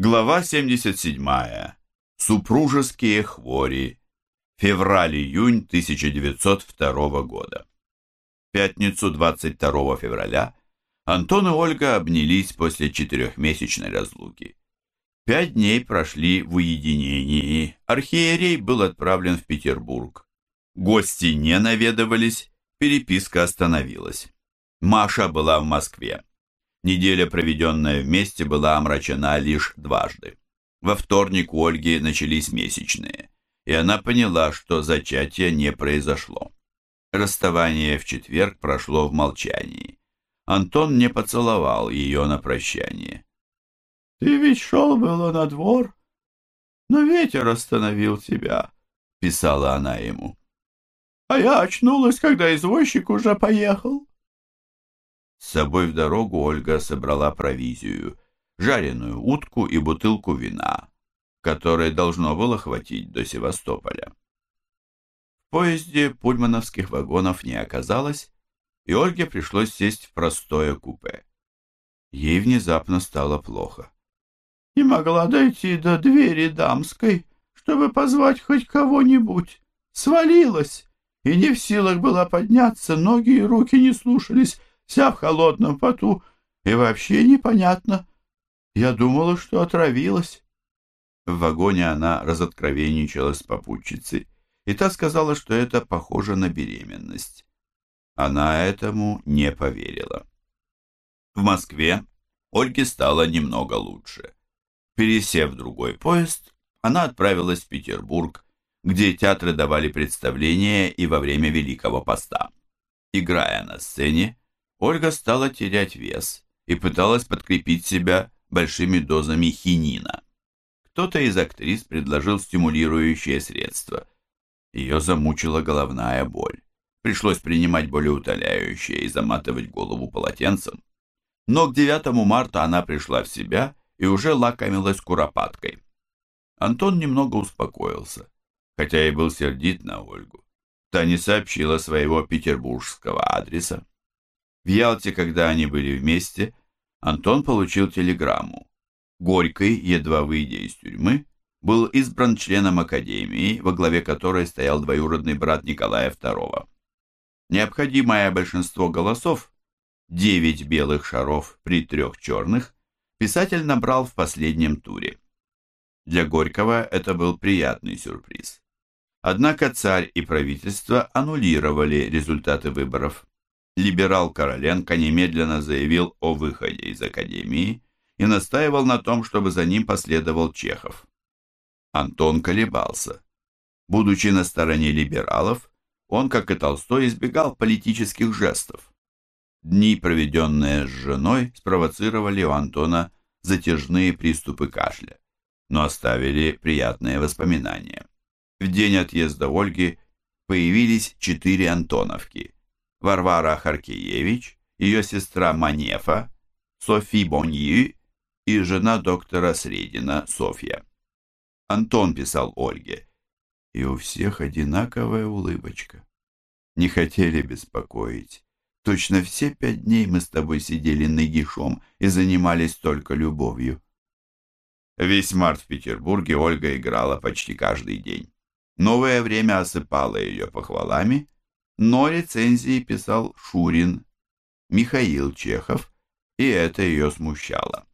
Глава 77. Супружеские хвори. Февраль-июнь 1902 года. Пятницу 22 февраля Антон и Ольга обнялись после четырехмесячной разлуки. Пять дней прошли в уединении. Архиерей был отправлен в Петербург. Гости не наведывались, переписка остановилась. Маша была в Москве. Неделя, проведенная вместе, была омрачена лишь дважды. Во вторник у Ольги начались месячные, и она поняла, что зачатие не произошло. Расставание в четверг прошло в молчании. Антон не поцеловал ее на прощание. «Ты ведь шел было на двор, но ветер остановил тебя», — писала она ему. «А я очнулась, когда извозчик уже поехал». С собой в дорогу Ольга собрала провизию, жареную утку и бутылку вина, которой должно было хватить до Севастополя. В поезде пульмановских вагонов не оказалось, и Ольге пришлось сесть в простое купе. Ей внезапно стало плохо. «Не могла дойти до двери дамской, чтобы позвать хоть кого-нибудь. Свалилась, и не в силах была подняться, ноги и руки не слушались, вся в холодном поту, и вообще непонятно. Я думала, что отравилась. В вагоне она разоткровенничала с попутчицей, и та сказала, что это похоже на беременность. Она этому не поверила. В Москве Ольге стало немного лучше. Пересев в другой поезд, она отправилась в Петербург, где театры давали представления и во время Великого Поста. Играя на сцене, Ольга стала терять вес и пыталась подкрепить себя большими дозами хинина. Кто-то из актрис предложил стимулирующее средство. Ее замучила головная боль. Пришлось принимать болеутоляющее и заматывать голову полотенцем. Но к 9 марта она пришла в себя и уже лакомилась куропаткой. Антон немного успокоился, хотя и был сердит на Ольгу. Та не сообщила своего петербургского адреса. В Ялте, когда они были вместе, Антон получил телеграмму. Горький, едва выйдя из тюрьмы, был избран членом Академии, во главе которой стоял двоюродный брат Николая II. Необходимое большинство голосов, девять белых шаров при трех черных, писатель набрал в последнем туре. Для Горького это был приятный сюрприз. Однако царь и правительство аннулировали результаты выборов либерал Короленко немедленно заявил о выходе из Академии и настаивал на том, чтобы за ним последовал Чехов. Антон колебался. Будучи на стороне либералов, он, как и Толстой, избегал политических жестов. Дни, проведенные с женой, спровоцировали у Антона затяжные приступы кашля, но оставили приятные воспоминания. В день отъезда Ольги появились четыре Антоновки – Варвара Харкиевич, ее сестра Манефа, Софи Бонью и жена доктора Средина Софья. Антон писал Ольге, и у всех одинаковая улыбочка. Не хотели беспокоить. Точно все пять дней мы с тобой сидели нагишом и занимались только любовью. Весь март в Петербурге Ольга играла почти каждый день. Новое время осыпало ее похвалами, но рецензии писал Шурин, Михаил Чехов, и это ее смущало.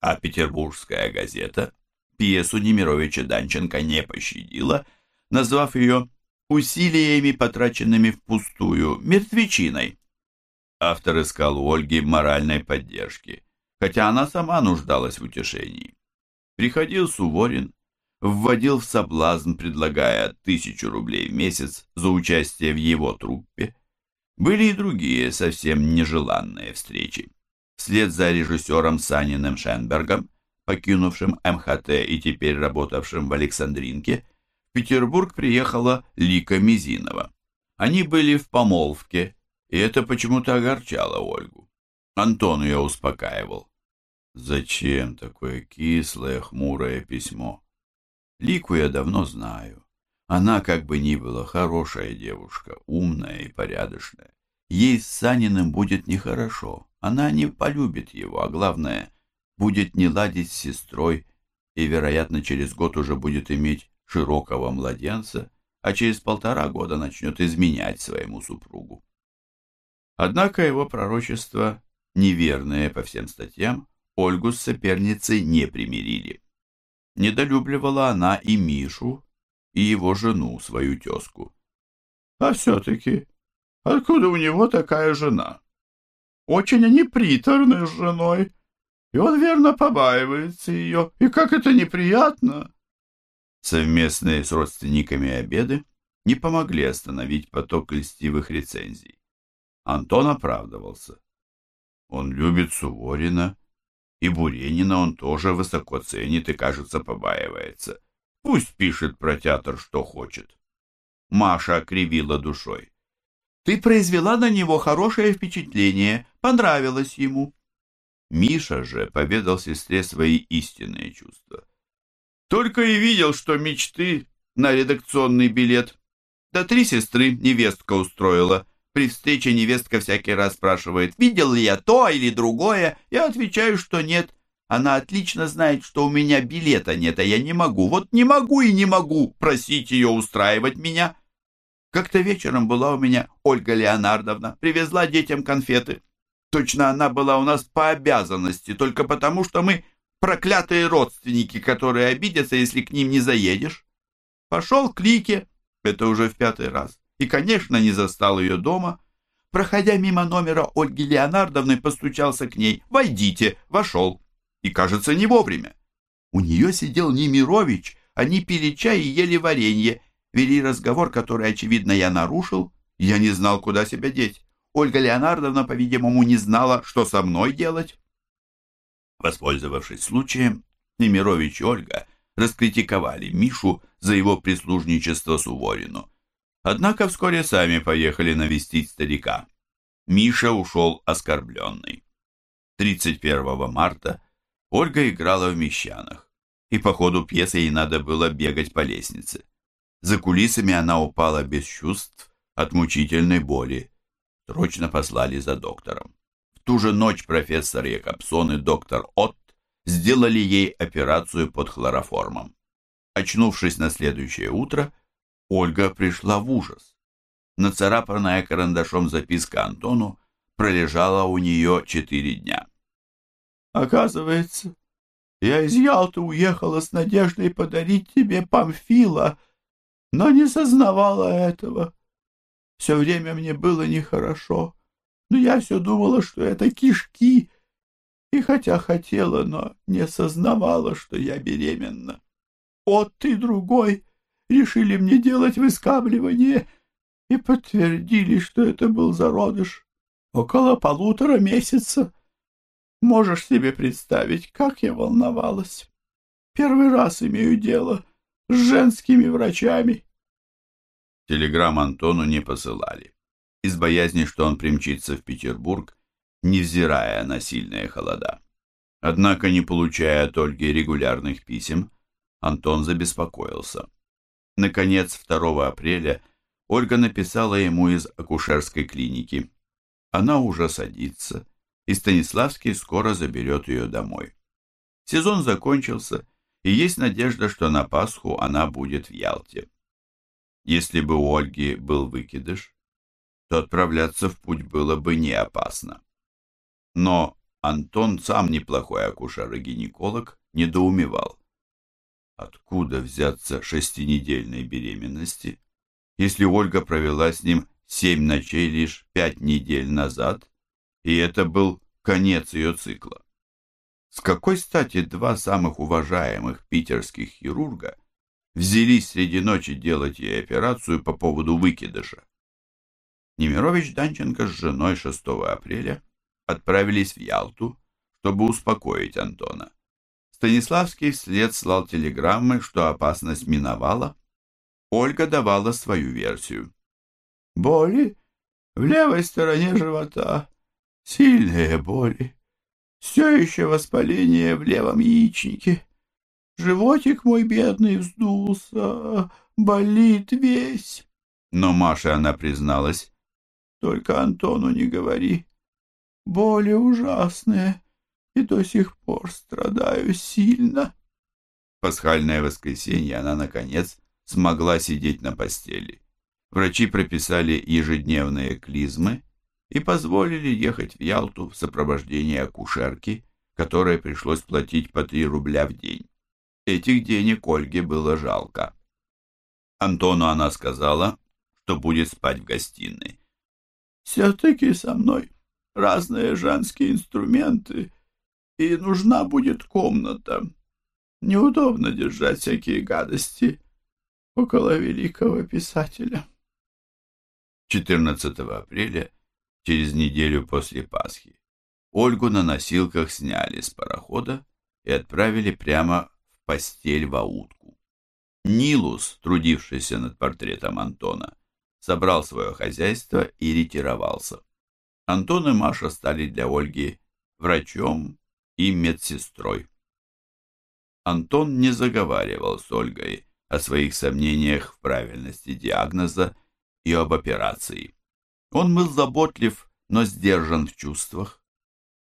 А петербургская газета пьесу Немировича Данченко не пощадила, назвав ее усилиями, потраченными впустую, мертвечиной. Автор искал у Ольги моральной поддержки, хотя она сама нуждалась в утешении. Приходил Суворин, вводил в соблазн, предлагая тысячу рублей в месяц за участие в его труппе. Были и другие совсем нежеланные встречи. Вслед за режиссером Саниным Шенбергом, покинувшим МХТ и теперь работавшим в Александринке, в Петербург приехала Лика Мизинова. Они были в помолвке, и это почему-то огорчало Ольгу. Антон ее успокаивал. «Зачем такое кислое, хмурое письмо?» Лику я давно знаю. Она, как бы ни была, хорошая девушка, умная и порядочная. Ей с Саниным будет нехорошо. Она не полюбит его, а главное, будет не ладить с сестрой и, вероятно, через год уже будет иметь широкого младенца, а через полтора года начнет изменять своему супругу. Однако его пророчества, неверные по всем статьям, Ольгу с соперницей не примирили. Недолюбливала она и Мишу, и его жену, свою тезку. А все-таки, откуда у него такая жена? Очень они приторны с женой, и он верно побаивается ее, и как это неприятно. Совместные с родственниками обеды не помогли остановить поток льстивых рецензий. Антон оправдывался. Он любит Суворина, и Буренина он тоже высоко ценит и, кажется, побаивается. Пусть пишет про театр, что хочет. Маша окривила душой. Ты произвела на него хорошее впечатление, понравилось ему. Миша же поведал сестре свои истинные чувства. Только и видел, что мечты на редакционный билет. Да три сестры невестка устроила. При встрече невестка всякий раз спрашивает, видел ли я то или другое. Я отвечаю, что нет. Она отлично знает, что у меня билета нет, а я не могу. Вот не могу и не могу просить ее устраивать меня. Как-то вечером была у меня Ольга Леонардовна, привезла детям конфеты. Точно она была у нас по обязанности, только потому, что мы проклятые родственники, которые обидятся, если к ним не заедешь. Пошел к Лике, это уже в пятый раз и, конечно, не застал ее дома. Проходя мимо номера Ольги Леонардовны, постучался к ней. «Войдите!» Вошел. И, кажется, не вовремя. У нее сидел Немирович, они пили чай и ели варенье, вели разговор, который, очевидно, я нарушил. Я не знал, куда себя деть. Ольга Леонардовна, по-видимому, не знала, что со мной делать. Воспользовавшись случаем, Немирович и Ольга раскритиковали Мишу за его прислужничество Суворину. Однако вскоре сами поехали навестить старика. Миша ушел оскорбленный. 31 марта Ольга играла в Мещанах, и по ходу пьесы ей надо было бегать по лестнице. За кулисами она упала без чувств от мучительной боли. Срочно послали за доктором. В ту же ночь профессор Якобсон и доктор Отт сделали ей операцию под хлороформом. Очнувшись на следующее утро, Ольга пришла в ужас. Нацарапанная карандашом записка Антону пролежала у нее четыре дня. «Оказывается, я из Ялты уехала с надеждой подарить тебе Памфила, но не сознавала этого. Все время мне было нехорошо, но я все думала, что это кишки, и хотя хотела, но не сознавала, что я беременна. Вот ты другой!» Решили мне делать выскабливание и подтвердили, что это был зародыш. Около полутора месяца. Можешь себе представить, как я волновалась. Первый раз имею дело с женскими врачами. Телеграмм Антону не посылали. Из боязни, что он примчится в Петербург, невзирая на сильные холода. Однако, не получая от Ольги регулярных писем, Антон забеспокоился. Наконец, 2 апреля Ольга написала ему из акушерской клиники. Она уже садится, и Станиславский скоро заберет ее домой. Сезон закончился, и есть надежда, что на Пасху она будет в Ялте. Если бы у Ольги был выкидыш, то отправляться в путь было бы не опасно. Но Антон, сам неплохой акушер и гинеколог, недоумевал. Откуда взяться шестинедельной беременности, если Ольга провела с ним семь ночей лишь пять недель назад, и это был конец ее цикла? С какой стати два самых уважаемых питерских хирурга взялись среди ночи делать ей операцию по поводу выкидыша? Немирович Данченко с женой 6 апреля отправились в Ялту, чтобы успокоить Антона. Станиславский вслед слал телеграммы, что опасность миновала. Ольга давала свою версию. «Боли в левой стороне живота, сильные боли, все еще воспаление в левом яичнике. Животик мой бедный вздулся, болит весь». Но Маше она призналась. «Только Антону не говори. Боли ужасные, и до сих пор страдаю сильно. Пасхальное воскресенье она, наконец, смогла сидеть на постели. Врачи прописали ежедневные клизмы и позволили ехать в Ялту в сопровождении акушерки, которой пришлось платить по 3 рубля в день. Этих денег Ольге было жалко. Антону она сказала, что будет спать в гостиной. «Все-таки со мной разные женские инструменты, и нужна будет комната. Неудобно держать всякие гадости около великого писателя». 14 апреля, через неделю после Пасхи, Ольгу на носилках сняли с парохода и отправили прямо в постель в аутку. Нилус, трудившийся над портретом Антона, собрал свое хозяйство и ретировался. Антон и Маша стали для Ольги врачом и медсестрой. Антон не заговаривал с Ольгой о своих сомнениях в правильности диагноза и об операции. Он был заботлив, но сдержан в чувствах.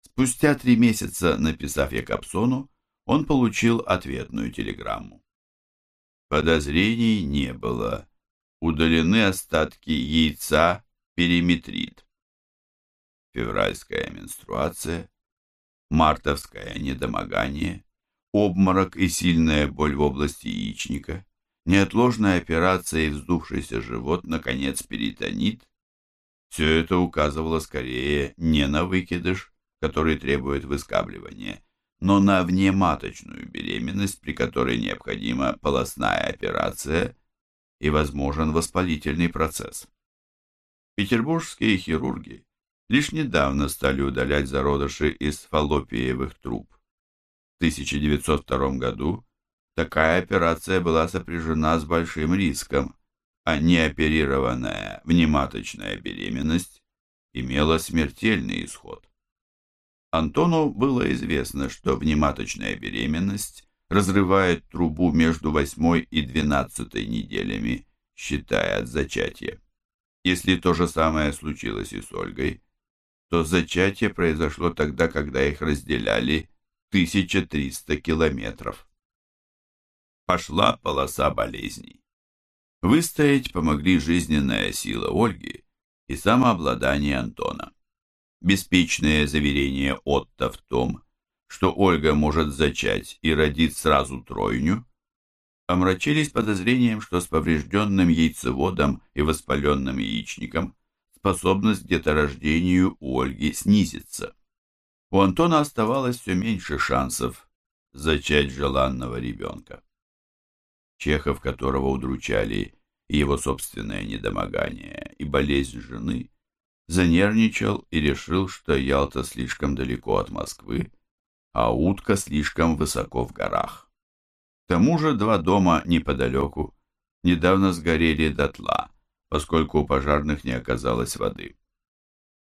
Спустя три месяца, написав Якобсону, он получил ответную телеграмму. Подозрений не было. Удалены остатки яйца периметрит. Февральская менструация, мартовское недомогание, обморок и сильная боль в области яичника, неотложная операция и вздувшийся живот, наконец, перитонит. Все это указывало скорее не на выкидыш, который требует выскабливания, но на внематочную беременность, при которой необходима полостная операция и возможен воспалительный процесс. Петербургские хирурги лишь недавно стали удалять зародыши из фаллопиевых труб. В 1902 году такая операция была сопряжена с большим риском, а неоперированная внематочная беременность имела смертельный исход. Антону было известно, что внематочная беременность разрывает трубу между восьмой и двенадцатой неделями, считая от зачатия. Если то же самое случилось и с Ольгой, то зачатие произошло тогда, когда их разделяли 1300 километров. Пошла полоса болезней. Выстоять помогли жизненная сила Ольги и самообладание Антона беспечное заверение Отто в том, что Ольга может зачать и родить сразу тройню, омрачились подозрением, что с поврежденным яйцеводом и воспаленным яичником способность к деторождению у Ольги снизится. У Антона оставалось все меньше шансов зачать желанного ребенка. Чехов, которого удручали и его собственное недомогание, и болезнь жены, занервничал и решил, что Ялта слишком далеко от Москвы, а утка слишком высоко в горах. К тому же два дома неподалеку недавно сгорели дотла, поскольку у пожарных не оказалось воды.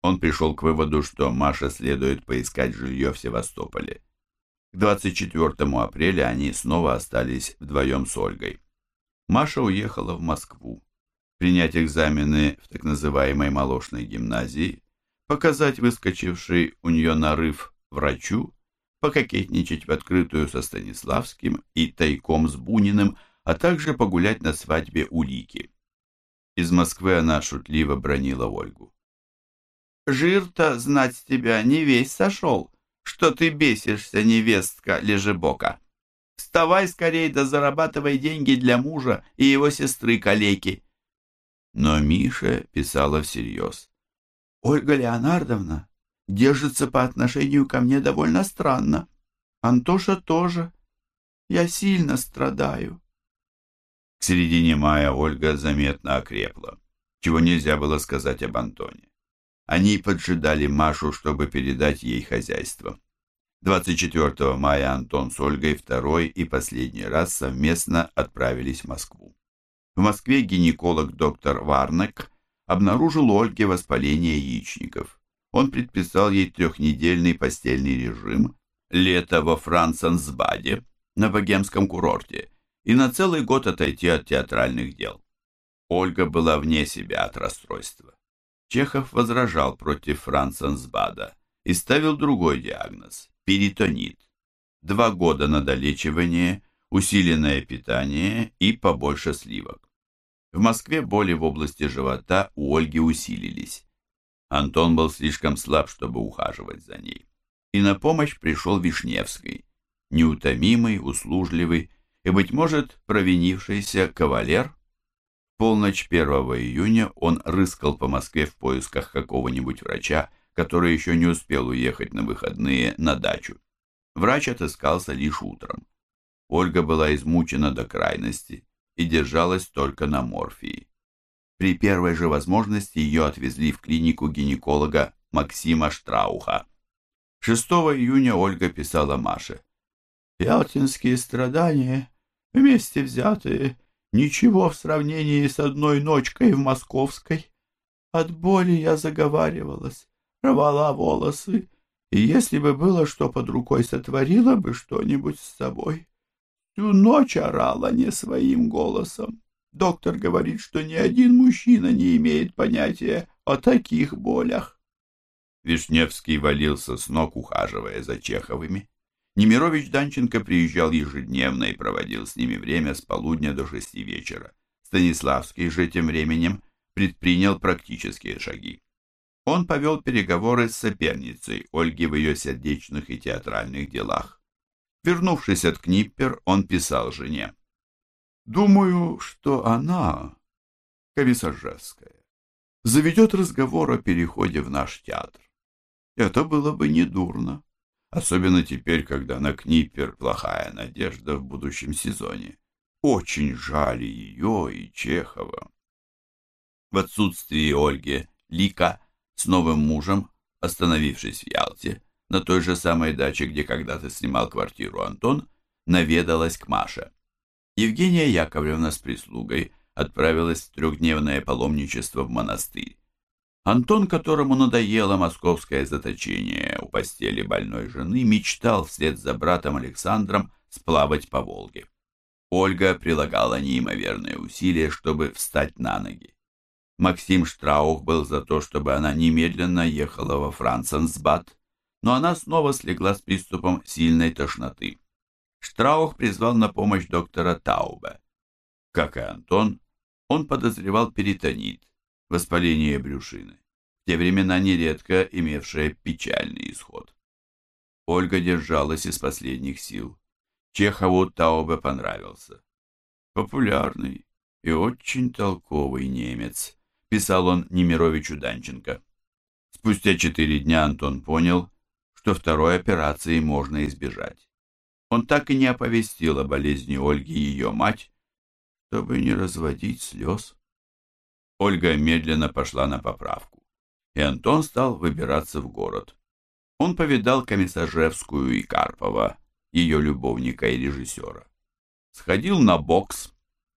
Он пришел к выводу, что Маше следует поискать жилье в Севастополе. К 24 апреля они снова остались вдвоем с Ольгой. Маша уехала в Москву принять экзамены в так называемой молочной гимназии, показать выскочивший у нее нарыв врачу, пококетничать в открытую со Станиславским и тайком с Буниным, а также погулять на свадьбе у Лики. Из Москвы она шутливо бронила Ольгу. «Жир-то знать тебя не весь сошел, что ты бесишься, невестка Лежебока. Вставай скорей да зарабатывай деньги для мужа и его сестры-калеки. Но Миша писала всерьез. «Ольга Леонардовна держится по отношению ко мне довольно странно. Антоша тоже. Я сильно страдаю». К середине мая Ольга заметно окрепла, чего нельзя было сказать об Антоне. Они поджидали Машу, чтобы передать ей хозяйство. 24 мая Антон с Ольгой второй и последний раз совместно отправились в Москву. В Москве гинеколог доктор Варнек обнаружил у Ольги воспаление яичников. Он предписал ей трехнедельный постельный режим, лето во Франсенсбаде на богемском курорте и на целый год отойти от театральных дел. Ольга была вне себя от расстройства. Чехов возражал против Франсенсбада и ставил другой диагноз перитонит, два года на долечивание, усиленное питание и побольше сливок. В Москве боли в области живота у Ольги усилились. Антон был слишком слаб, чтобы ухаживать за ней. И на помощь пришел Вишневский, неутомимый, услужливый и, быть может, провинившийся кавалер. В полночь 1 июня он рыскал по Москве в поисках какого-нибудь врача, который еще не успел уехать на выходные на дачу. Врач отыскался лишь утром. Ольга была измучена до крайности и держалась только на морфии. При первой же возможности ее отвезли в клинику гинеколога Максима Штрауха. 6 июня Ольга писала Маше. «Ялтинские страдания, вместе взятые, ничего в сравнении с одной ночкой в Московской. От боли я заговаривалась, рвала волосы, и если бы было что под рукой, сотворила бы что-нибудь с собой. Всю ночь орала не своим голосом. Доктор говорит, что ни один мужчина не имеет понятия о таких болях. Вишневский валился с ног, ухаживая за Чеховыми. Немирович Данченко приезжал ежедневно и проводил с ними время с полудня до шести вечера. Станиславский же тем временем предпринял практические шаги. Он повел переговоры с соперницей Ольги в ее сердечных и театральных делах. Вернувшись от Книппер, он писал жене. «Думаю, что она, Комиссаржевская, заведет разговор о переходе в наш театр. Это было бы недурно, особенно теперь, когда на Книппер плохая надежда в будущем сезоне. Очень жаль ее и Чехова». В отсутствии Ольги Лика с новым мужем, остановившись в Ялте, на той же самой даче, где когда-то снимал квартиру Антон, наведалась к Маше. Евгения Яковлевна с прислугой отправилась в трехдневное паломничество в монастырь. Антон, которому надоело московское заточение у постели больной жены, мечтал вслед за братом Александром сплавать по Волге. Ольга прилагала неимоверные усилия, чтобы встать на ноги. Максим Штраух был за то, чтобы она немедленно ехала во Франценсбад, но она снова слегла с приступом сильной тошноты. Штраух призвал на помощь доктора Таубе. Как и Антон, он подозревал перитонит, воспаление брюшины, в те времена нередко имевшее печальный исход. Ольга держалась из последних сил. Чехову Таубе понравился. Популярный и очень толковый немец, писал он Немировичу Данченко. Спустя четыре дня Антон понял, что второй операции можно избежать. Он так и не оповестил о болезни Ольги и ее мать, чтобы не разводить слез. Ольга медленно пошла на поправку, и Антон стал выбираться в город. Он повидал Комиссажевскую и Карпова, ее любовника и режиссера. Сходил на бокс,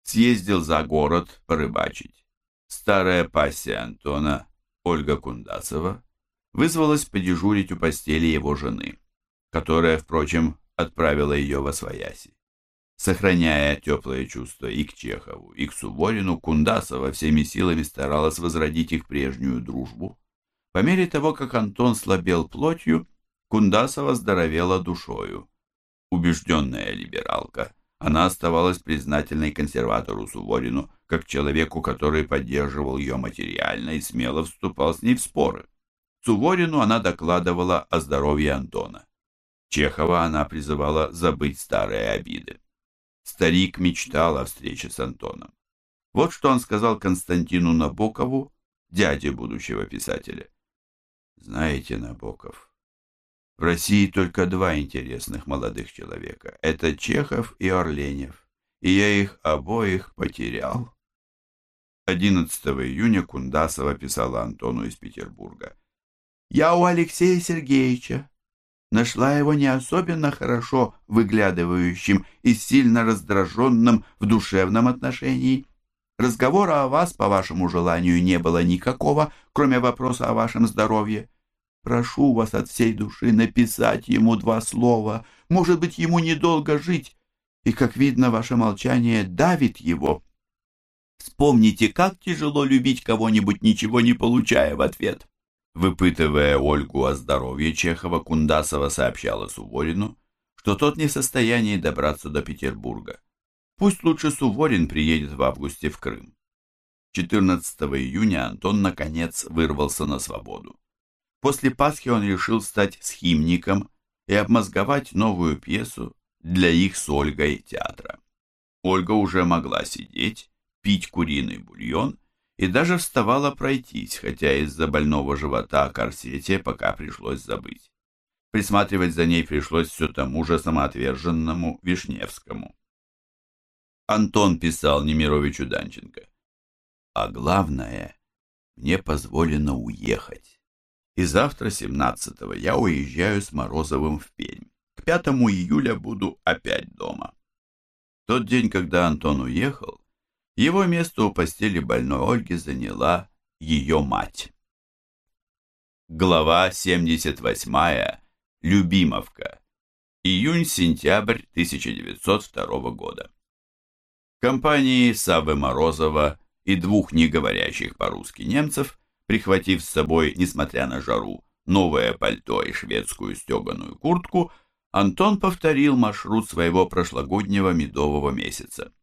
съездил за город порыбачить. Старая пассия Антона, Ольга Кундасова, вызвалась подежурить у постели его жены, которая, впрочем, отправила ее во свояси. Сохраняя теплые чувства и к Чехову, и к Суворину, Кундасова всеми силами старалась возродить их прежнюю дружбу. По мере того, как Антон слабел плотью, Кундасова здоровела душою. Убежденная либералка, она оставалась признательной консерватору Суворину, как человеку, который поддерживал ее материально и смело вступал с ней в споры. Суворину она докладывала о здоровье Антона. Чехова она призывала забыть старые обиды. Старик мечтал о встрече с Антоном. Вот что он сказал Константину Набокову, дяде будущего писателя. «Знаете, Набоков, в России только два интересных молодых человека. Это Чехов и Орленев, и я их обоих потерял». 11 июня Кундасова писала Антону из Петербурга. Я у Алексея Сергеевича. Нашла его не особенно хорошо выглядывающим и сильно раздраженным в душевном отношении. Разговора о вас, по вашему желанию, не было никакого, кроме вопроса о вашем здоровье. Прошу вас от всей души написать ему два слова. Может быть, ему недолго жить, и, как видно, ваше молчание давит его. Вспомните, как тяжело любить кого-нибудь, ничего не получая в ответ. Выпытывая Ольгу о здоровье Чехова, Кундасова сообщала Суворину, что тот не в состоянии добраться до Петербурга. Пусть лучше Суворин приедет в августе в Крым. 14 июня Антон наконец вырвался на свободу. После Пасхи он решил стать схимником и обмозговать новую пьесу для их с Ольгой театра. Ольга уже могла сидеть, пить куриный бульон и даже вставала пройтись, хотя из-за больного живота о корсете пока пришлось забыть. Присматривать за ней пришлось все тому же самоотверженному Вишневскому. Антон писал Немировичу Данченко. А главное, мне позволено уехать. И завтра, 17-го, я уезжаю с Морозовым в Пермь. К 5 июля буду опять дома. тот день, когда Антон уехал, его место у постели больной Ольги заняла ее мать. Глава 78. Любимовка. Июнь-сентябрь 1902 года. Компании Савы Морозова и двух не говорящих по-русски немцев, прихватив с собой, несмотря на жару, новое пальто и шведскую стеганую куртку, Антон повторил маршрут своего прошлогоднего медового месяца.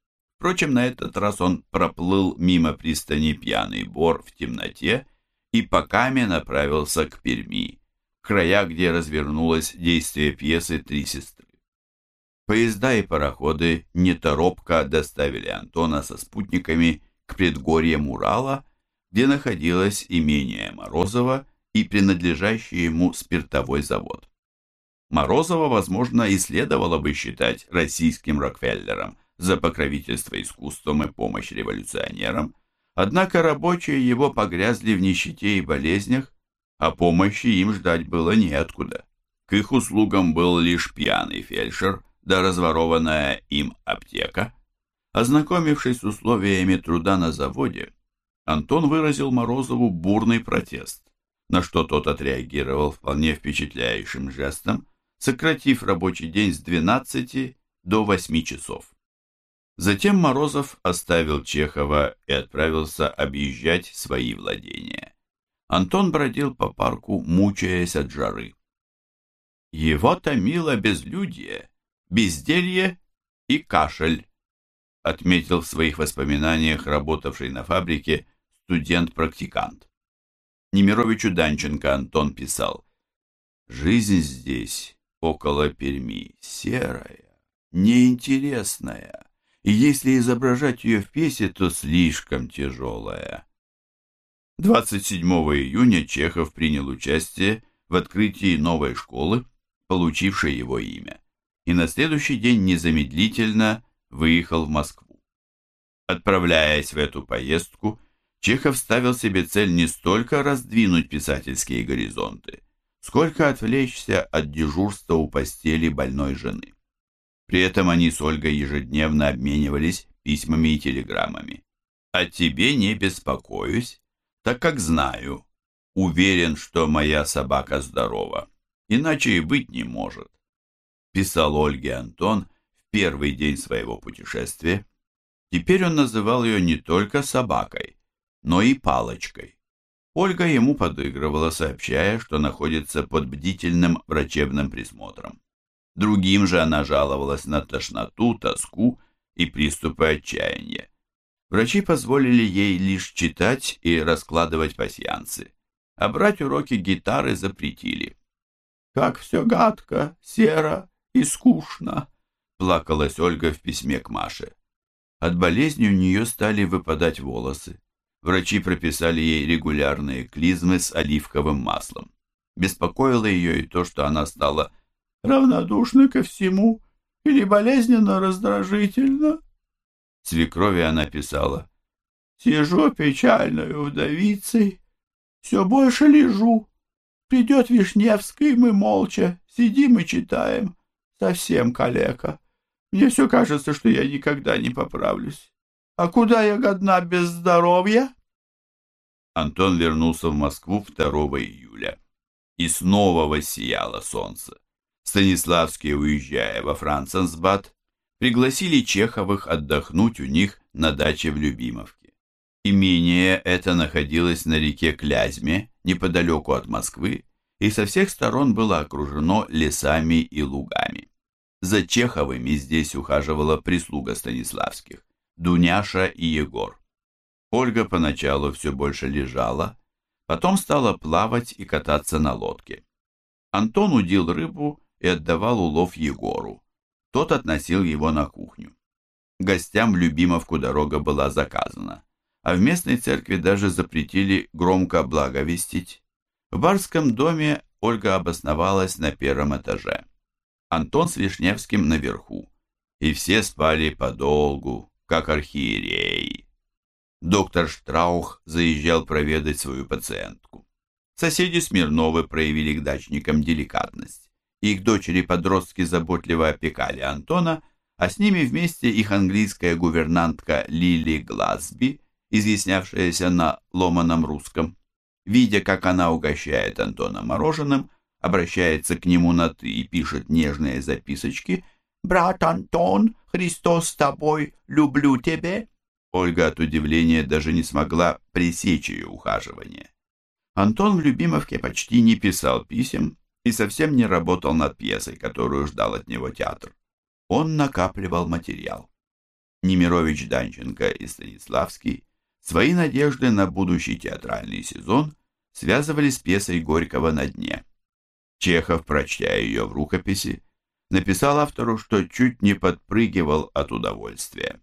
Впрочем, на этот раз он проплыл мимо пристани Пьяный Бор в темноте и по каме направился к Перми, края, где развернулось действие пьесы «Три сестры». Поезда и пароходы неторопко доставили Антона со спутниками к предгорьям Урала, где находилось имение Морозова и принадлежащий ему спиртовой завод. Морозова, возможно, и следовало бы считать российским Рокфеллером за покровительство искусством и помощь революционерам, однако рабочие его погрязли в нищете и болезнях, а помощи им ждать было неоткуда. К их услугам был лишь пьяный фельдшер да разворованная им аптека – Ознакомившись с условиями труда на заводе, Антон выразил Морозову бурный протест, на что тот отреагировал вполне впечатляющим жестом, сократив рабочий день с 12 до 8 часов. Затем Морозов оставил Чехова и отправился объезжать свои владения. Антон бродил по парку, мучаясь от жары. Его томило безлюдье, безделье и кашель отметил в своих воспоминаниях работавший на фабрике студент-практикант. Немировичу Данченко Антон писал, «Жизнь здесь, около Перми, серая, неинтересная, и если изображать ее в пьесе, то слишком тяжелая». 27 июня Чехов принял участие в открытии новой школы, получившей его имя, и на следующий день незамедлительно выехал в Москву. Отправляясь в эту поездку, Чехов ставил себе цель не столько раздвинуть писательские горизонты, сколько отвлечься от дежурства у постели больной жены. При этом они с Ольгой ежедневно обменивались письмами и телеграммами. «О тебе не беспокоюсь, так как знаю, уверен, что моя собака здорова, иначе и быть не может», писал Ольге Антон, первый день своего путешествия. Теперь он называл ее не только собакой, но и палочкой. Ольга ему подыгрывала, сообщая, что находится под бдительным врачебным присмотром. Другим же она жаловалась на тошноту, тоску и приступы отчаяния. Врачи позволили ей лишь читать и раскладывать пасьянцы, а брать уроки гитары запретили. «Как все гадко, серо и скучно!» плакалась Ольга в письме к Маше. От болезни у нее стали выпадать волосы. Врачи прописали ей регулярные клизмы с оливковым маслом. Беспокоило ее и то, что она стала равнодушной ко всему или болезненно раздражительно. Свекрови она писала. «Сижу печальной вдовицей, все больше лежу. Придет Вишневский, мы молча сидим и читаем. Совсем калека. Мне все кажется, что я никогда не поправлюсь. А куда я годна без здоровья?» Антон вернулся в Москву 2 июля. И снова воссияло солнце. Станиславские, уезжая во Франценсбад, пригласили Чеховых отдохнуть у них на даче в Любимовке. Имение это находилось на реке Клязьме, неподалеку от Москвы, и со всех сторон было окружено лесами и лугами. За Чеховыми здесь ухаживала прислуга Станиславских, Дуняша и Егор. Ольга поначалу все больше лежала, потом стала плавать и кататься на лодке. Антон удил рыбу и отдавал улов Егору. Тот относил его на кухню. Гостям в Любимовку дорога была заказана, а в местной церкви даже запретили громко благовестить. В барском доме Ольга обосновалась на первом этаже. Антон с Вишневским наверху, и все спали подолгу, как архиереи. Доктор Штраух заезжал проведать свою пациентку. Соседи Смирновы проявили к дачникам деликатность. Их дочери-подростки заботливо опекали Антона, а с ними вместе их английская гувернантка Лили Глазби, изъяснявшаяся на ломаном русском. Видя, как она угощает Антона мороженым, обращается к нему на «ты» и пишет нежные записочки «Брат Антон, Христос с тобой, люблю тебя». Ольга от удивления даже не смогла пресечь ее ухаживание. Антон в Любимовке почти не писал писем и совсем не работал над пьесой, которую ждал от него театр. Он накапливал материал. Немирович Данченко и Станиславский свои надежды на будущий театральный сезон связывали с пьесой Горького «На дне». Чехов, прочтя ее в рукописи, написал автору, что чуть не подпрыгивал от удовольствия.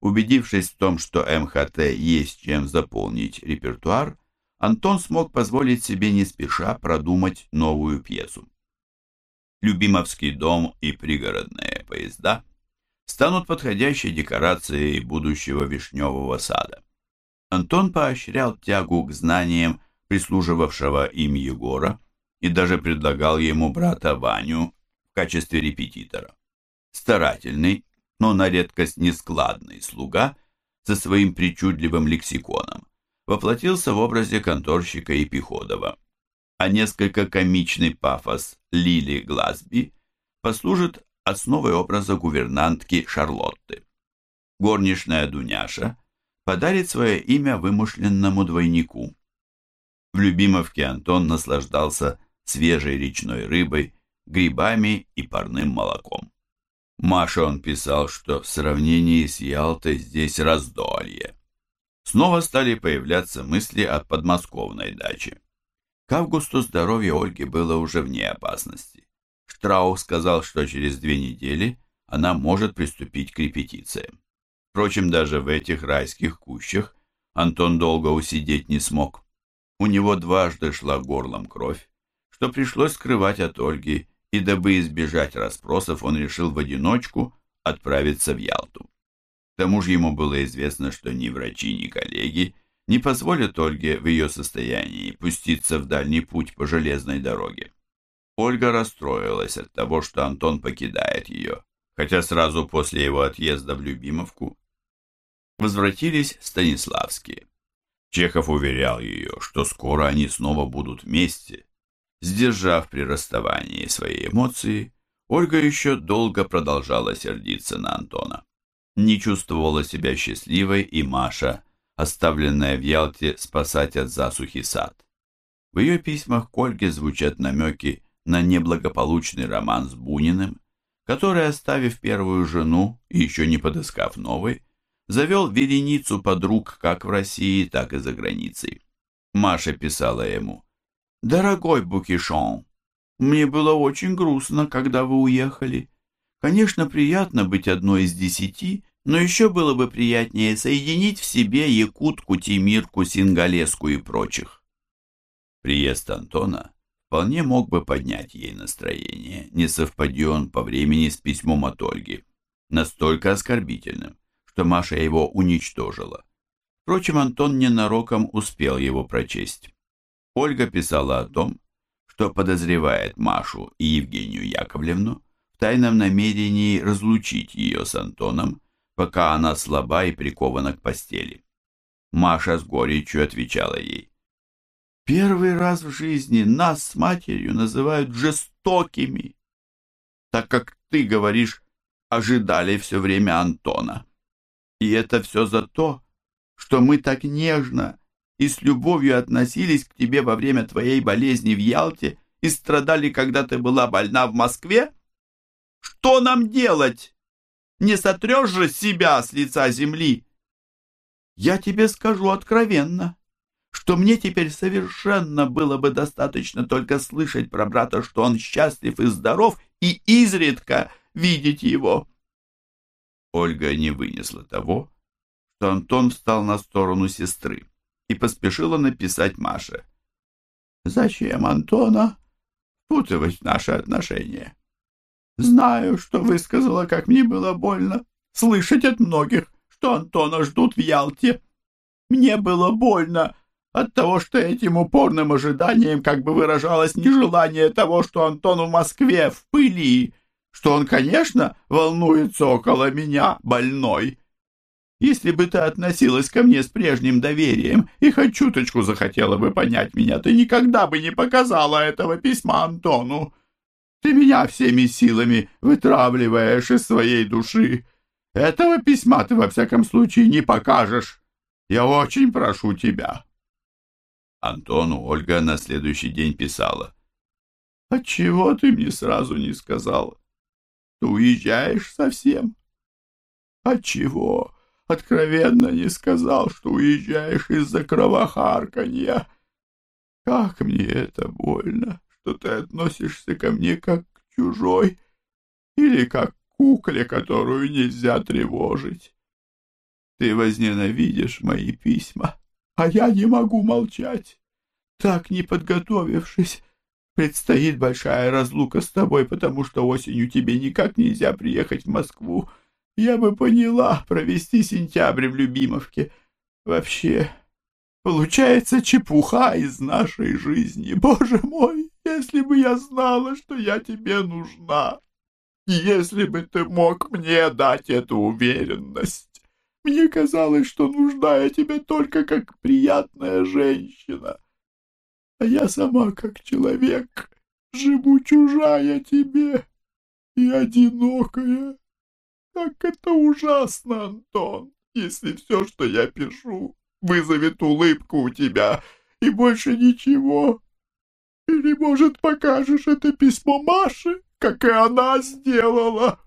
Убедившись в том, что МХТ есть чем заполнить репертуар, Антон смог позволить себе не спеша продумать новую пьесу. Любимовский дом и пригородные поезда станут подходящей декорацией будущего вишневого сада. Антон поощрял тягу к знаниям прислуживавшего им Егора и даже предлагал ему брата Ваню в качестве репетитора. Старательный, но на редкость нескладный слуга со своим причудливым лексиконом воплотился в образе конторщика и а несколько комичный пафос Лили Глазби послужит основой образа гувернантки Шарлотты. Горничная Дуняша подарит свое имя вымышленному двойнику. В Любимовке Антон наслаждался свежей речной рыбой, грибами и парным молоком. Маше он писал, что в сравнении с Ялтой здесь раздолье. Снова стали появляться мысли о подмосковной даче. К августу здоровье Ольги было уже вне опасности. Штраух сказал, что через две недели она может приступить к репетициям. Впрочем, даже в этих райских кущах Антон долго усидеть не смог. У него дважды шла горлом кровь, что пришлось скрывать от Ольги и дабы избежать расспросов, он решил в одиночку отправиться в Ялту. К тому же ему было известно, что ни врачи, ни коллеги не позволят Ольге в ее состоянии пуститься в дальний путь по железной дороге. Ольга расстроилась от того, что Антон покидает ее, хотя сразу после его отъезда в Любимовку возвратились Станиславские. Чехов уверял ее, что скоро они снова будут вместе, Сдержав при расставании свои эмоции, Ольга еще долго продолжала сердиться на Антона. Не чувствовала себя счастливой и Маша, оставленная в Ялте спасать от засухи сад. В ее письмах к Ольге звучат намеки на неблагополучный роман с Буниным, который, оставив первую жену и еще не подыскав новой, завел вереницу подруг как в России, так и за границей. Маша писала ему «Дорогой Букишон, мне было очень грустно, когда вы уехали. Конечно, приятно быть одной из десяти, но еще было бы приятнее соединить в себе якутку, тимирку, сингалеску и прочих». Приезд Антона вполне мог бы поднять ей настроение, не совпадя он по времени с письмом от Ольги, настолько оскорбительным, что Маша его уничтожила. Впрочем, Антон ненароком успел его прочесть. Ольга писала о том, что подозревает Машу и Евгению Яковлевну в тайном намерении разлучить ее с Антоном, пока она слаба и прикована к постели. Маша с горечью отвечала ей. «Первый раз в жизни нас с матерью называют жестокими, так как ты говоришь, ожидали все время Антона. И это все за то, что мы так нежно и с любовью относились к тебе во время твоей болезни в Ялте и страдали, когда ты была больна в Москве? Что нам делать? Не сотрешь же себя с лица земли? Я тебе скажу откровенно, что мне теперь совершенно было бы достаточно только слышать про брата, что он счастлив и здоров, и изредка видеть его. Ольга не вынесла того, что Антон встал на сторону сестры и поспешила написать Маше. «Зачем Антона впутывать в наши отношения? Знаю, что высказала, как мне было больно слышать от многих, что Антона ждут в Ялте. Мне было больно от того, что этим упорным ожиданием как бы выражалось нежелание того, что Антон в Москве в пыли, что он, конечно, волнуется около меня, больной. Если бы ты относилась ко мне с прежним доверием и хоть чуточку захотела бы понять меня, ты никогда бы не показала этого письма Антону. Ты меня всеми силами вытравливаешь из своей души. Этого письма ты во всяком случае не покажешь. Я очень прошу тебя. Антону Ольга на следующий день писала. «Отчего ты мне сразу не сказала? Ты уезжаешь совсем? Отчего откровенно не сказал, что уезжаешь из-за кровохарканья? Как мне это больно, что ты относишься ко мне как к чужой или как кукле, которую нельзя тревожить. Ты возненавидишь мои письма, а я не могу молчать. Так не подготовившись, предстоит большая разлука с тобой, потому что осенью тебе никак нельзя приехать в Москву. Я бы поняла провести сентябрь в Любимовке. Вообще, получается чепуха из нашей жизни. Боже мой, если бы я знала, что я тебе нужна. Если бы ты мог мне дать эту уверенность. Мне казалось, что нужна я тебе только как приятная женщина. А я сама как человек живу чужая тебе и одинокая. Как это ужасно, Антон, если все, что я пишу, вызовет улыбку у тебя и больше ничего. Или, может, покажешь это письмо Маше? как и она сделала.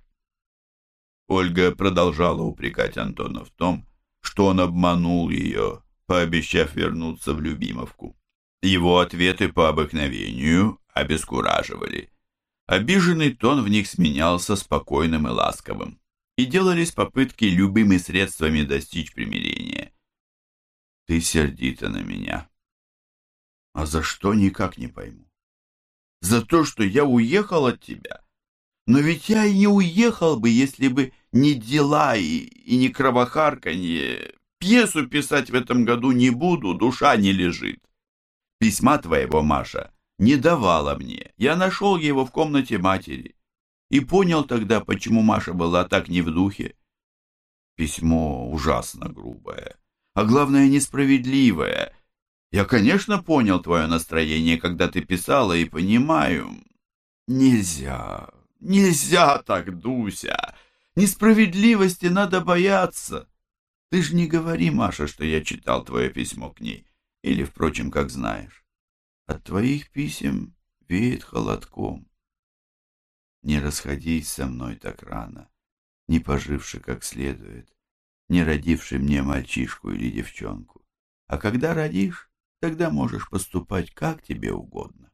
Ольга продолжала упрекать Антона в том, что он обманул ее, пообещав вернуться в Любимовку. Его ответы по обыкновению обескураживали. Обиженный тон в них сменялся спокойным и ласковым, и делались попытки любыми средствами достичь примирения. «Ты сердита на меня. А за что, никак не пойму за то, что я уехал от тебя. Но ведь я и не уехал бы, если бы не дела и, и не кровохарканье. Пьесу писать в этом году не буду, душа не лежит. Письма твоего, Маша, не давала мне. Я нашел его в комнате матери. И понял тогда, почему Маша была так не в духе. Письмо ужасно грубое, а главное несправедливое — я, конечно, понял твое настроение, когда ты писала, и понимаю. Нельзя, нельзя так, Дуся. Несправедливости надо бояться. Ты ж не говори, Маша, что я читал твое письмо к ней. Или, впрочем, как знаешь. От твоих писем веет холодком. Не расходись со мной так рано, не поживши как следует, не родивши мне мальчишку или девчонку. А когда родишь, Тогда можешь поступать как тебе угодно.